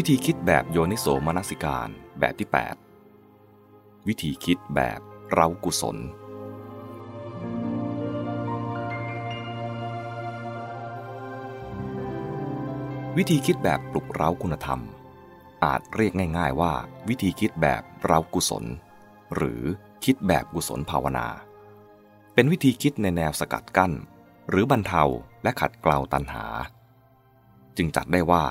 วิธีคิดแบบโยนิโสมนสิการแบบที่ 8 วิธีคิดแบบเรากุศล วิธีคิดแบบปลุกเร้าคุณธรรม อาจเรียกง่าย ๆว่า วิธีคิดแบบเรากุศล หรือคิดแบบกุศลภาวนา เป็นวิธีคิดในแนวสกัดกั้น หรือบรรเทาและขัดเกลาตัณหา จึงจัดได้ว่า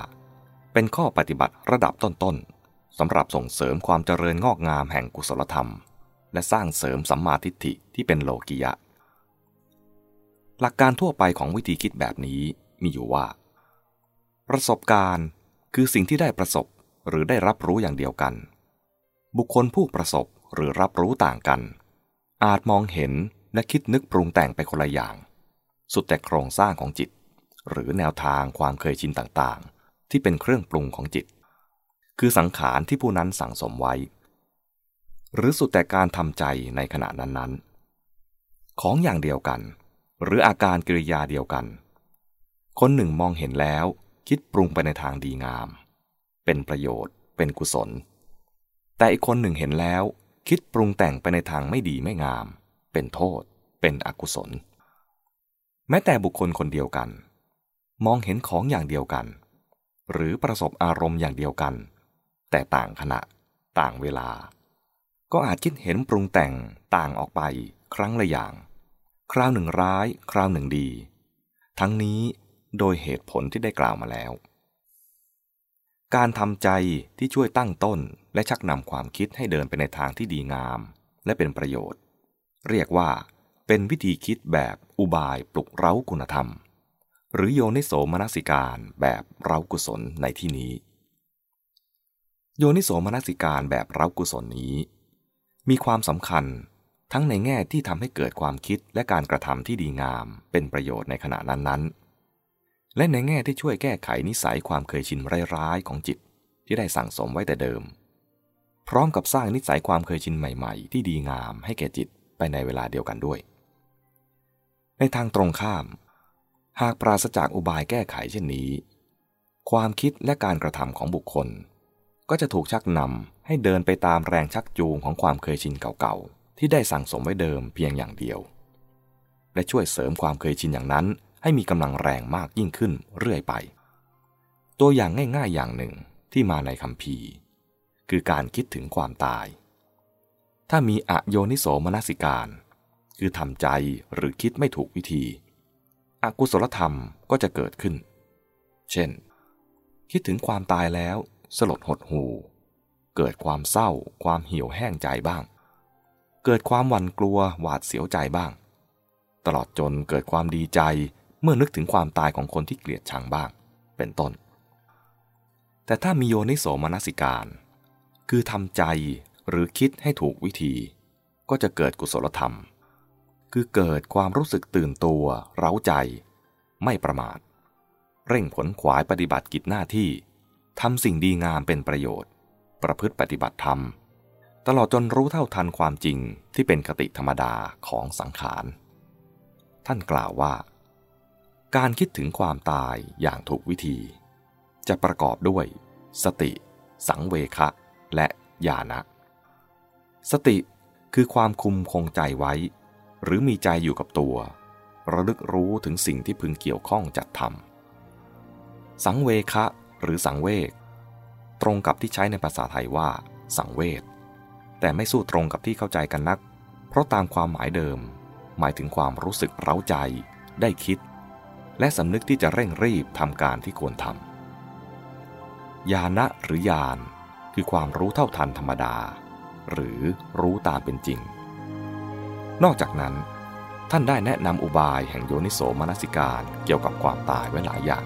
เป็นข้อปฏิบัติระดับต้นๆสำหรับส่งเสริมความเจริญงอกงามแห่งกุศลธรรม และสร้างเสริมสัมมาทิฏฐิที่เป็นโลกิยะ หลักการทั่วไปของวิธีคิดแบบนี้มีอยู่ว่า ประสบการณ์คือสิ่งที่ได้ประสบหรือได้รับรู้อย่างเดียวกัน บุคคลผู้ประสบหรือรับรู้ต่างกัน อาจมองเห็นและคิดนึกปรุงแต่งไปคนละอย่าง สุดแต่โครงสร้างของจิต หรือแนวทางความเคยชินต่างๆ ที่เป็นเครื่องปรุงของจิต คือสังขารที่ผู้นั้นสั่งสมไว้ หรือสุดแต่การทำใจในขณะนั้นๆ ของอย่างเดียวกัน หรืออาการกิริยาเดียวกัน คนหนึ่งมองเห็นแล้วคิดปรุงไปในทางดีงาม เป็นประโยชน์ เป็นกุศล แต่อีกคนหนึ่งเห็นแล้ว คิดปรุงแต่งไปในทางไม่ดีไม่งาม เป็นโทษ เป็นอกุศล แม้แต่บุคคลคนเดียวกัน มองเห็นของอย่างเดียวกัน หรือประสบอารมณ์อย่างเดียวกัน แต่ต่างขณะ ต่างเวลา ก็อาจคิดเห็นปรุงแต่งต่างออกไปครั้งละอย่าง คราวหนึ่งร้าย คราวหนึ่งดี ทั้งนี้โดยเหตุผลที่ได้กล่าวมาแล้ว การทำใจที่ช่วยตั้งต้นและชักนำความคิดให้เดินไปในทางที่ดีงาม และเป็นประโยชน์ เรียกว่าเป็นวิธีคิดแบบอุบายปลุกเร้าคุณธรรม หรือโยนิโสมนสิการแบบเรากุศลในที่นี้ โยนิโสมนสิการแบบเรากุศลนี้ มีความสำคัญทั้งในแง่ที่ทำให้เกิดความคิดและการกระทำที่ดีงามเป็นประโยชน์ในขณะนั้นๆ และในแง่ที่ช่วยแก้ไขนิสัยความเคยชินร้ายๆของจิตที่ได้สั่งสมไว้แต่เดิม พร้อมกับสร้างนิสัยความเคยชินใหม่ๆ ที่ดีงามให้แก่จิตไปในเวลาเดียวกันด้วย ในทางตรงข้าม หากปราศจากอุบายแก้ไขเช่นนี้ ความคิดและการกระทำของบุคคล ก็จะถูกชักนำให้เดินไปตามแรงชักจูงของความเคยชินเก่าๆ ที่ได้สั่งสมไว้เดิมเพียงอย่างเดียว และช่วยเสริมความเคยชินอย่างนั้นให้มีกำลังแรงมากยิ่งขึ้นเรื่อยไป ตัวอย่างง่ายๆอย่างหนึ่งที่มาในคำพีคือการคิดถึงความตาย ถ้ามีอโยนิโสมนสิการ คือทำใจหรือคิดไม่ถูกวิธี อกุศลธรรมก็จะเกิดขึ้น เช่น คิดถึงความตายแล้ว สลดหดหู เกิดความเศร้า ความเหี่ยวแห้งใจบ้าง เกิดความหวั่นกลัวหวาดเสียวใจบ้าง ตลอดจนเกิดความดีใจเมื่อนึกถึงความตายของคนที่เกลียดชังบ้าง เป็นต้น แต่ถ้ามีโยนิโสมนสิการ คือทำใจหรือคิดให้ถูกวิธี ก็จะเกิดกุศลธรรม คือเกิดความรู้สึกตื่นตัว เร้าใจ ไม่ประมาท เร่งผลขวายปฏิบัติกิจหน้าที่ทำสิ่งดีงามเป็นประโยชน์ ประพฤติปฏิบัติธรรม ตลอดจนรู้เท่าทันความจริงที่เป็นคติธรรมดาของสังขาร ท่านกล่าวว่า การคิดถึงความตายอย่างถูกวิธี จะประกอบด้วย สติ สังเวคะและญาณะ สติคือความคุมคงใจไว้ หรือมีใจอยู่กับตัว ระลึกรู้ถึงสิ่งที่พึงเกี่ยวข้องจัดทำสังเวคะหรือสังเวกตรงกับที่ใช้ในภาษาไทยว่า สังเวชแต่ไม่สู้ตรงกับที่เข้าใจกันนัก เพราะตามความหมายเดิม หมายถึงความรู้สึกเร้าใจ ได้คิด และสำนึกที่จะเร่งรีบทำการที่ควรทำญาณะหรือญาณคือความรู้เท่าทันธรรมดา หรือรู้ตามเป็นจริง นอกจากนั้น ท่านได้แนะนำอุบายแห่งโยนิโสมนสิการเกี่ยวกับความตายไว้หลายอย่าง